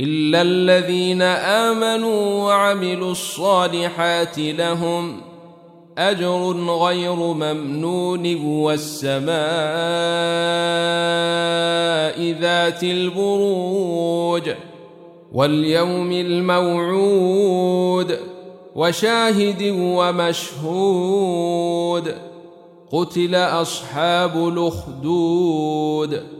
إلا الذين آمنوا وعملوا الصالحات لهم أجر غير ممنون والسماء ذات البروج واليوم الموعود وشاهد ومشهود قتل أصحاب الأخدود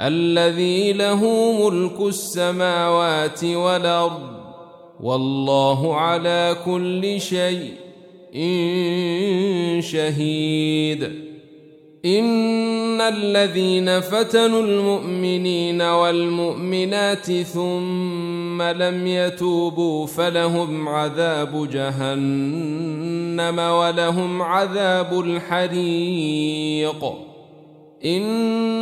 الذي له ملك السماوات والأرض والله على كل شيء إن شهيد. إن الذين فتنوا المؤمنين والمؤمنات ثم لم يتوبوا فلهم عذاب جهنم ولهم عذاب الحريق. إن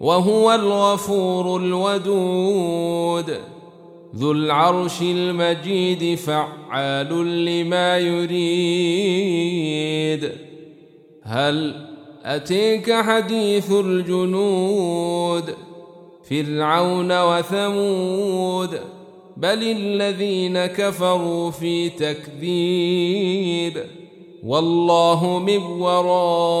وهو الغفور الودود. ذو العرش المجيد فعال لما يريد. هل أتيك حديث الجنود؟ فرعون وثمود. بل الذين كفروا في تكذيب. والله من ورائهم